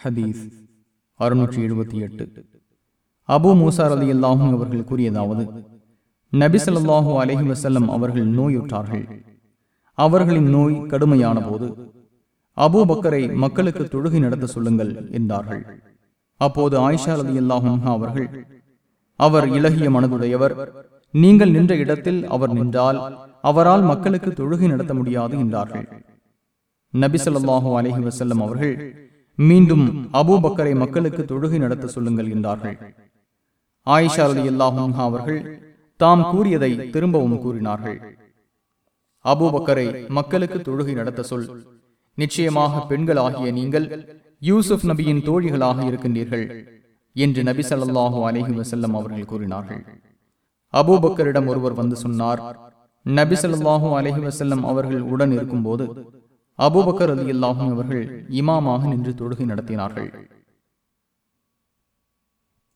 ஹதீஸ் அறுநூற்றி எழுபத்தி எட்டு. அபு மூசார் அலி அல்லாஹும் அவர்கள் கூறியதாவது நபி ஸல்லல்லாஹு அலைஹி வஸல்லம் அவர்கள் நோயுற்றார்கள். அவர்களின் நோய் கடுமையான போது அபு பக்கரை மக்களுக்கு தொழுகை நடத்த சொல்லுங்கள் என்றார்கள். அப்போது ஆயிஷா அலி அல்லாஹும் அவர்கள் அவர் இலகிய மனதுடையவர். நீங்கள் நின்ற இடத்தில் அவர் நின்றால் அவரால் மக்களுக்கு தொழுகை நடத்த முடியாது என்றார்கள். நபி ஸல்லல்லாஹு அலைஹி வஸல்லம் அவர்கள் மீண்டும் அபூபக்கரை மக்களுக்கு தொழுகை நடத்த சொல்லுங்கள் என்றார்கள். ஆயிஷா ரலியல்லாஹு அவர்கள் தாம் கூறியதை திரும்பவும் கூறினார்கள். அபூபக்கரை மக்களுக்கு தொழுகை நடத்த சொல். நிச்சயமாக பெண்கள் ஆகிய நீங்கள் யூசுப் நபியின் தோழிகளாக இருக்கின்றீர்கள் என்று நபி ஸல்லல்லாஹு அலஹி வசல்லம் அவர்கள் கூறினார்கள். அபூபக்கரிடம் ஒருவர் வந்து சொன்னார் நபி ஸல்லல்லாஹு அலஹி வசல்லம் அவர்கள் உடன் இருக்கும்போது அபூபக்கர் அல்லாஹும் அவர்கள் இமாமாக நின்று தொழுகை நடத்தினார்கள்.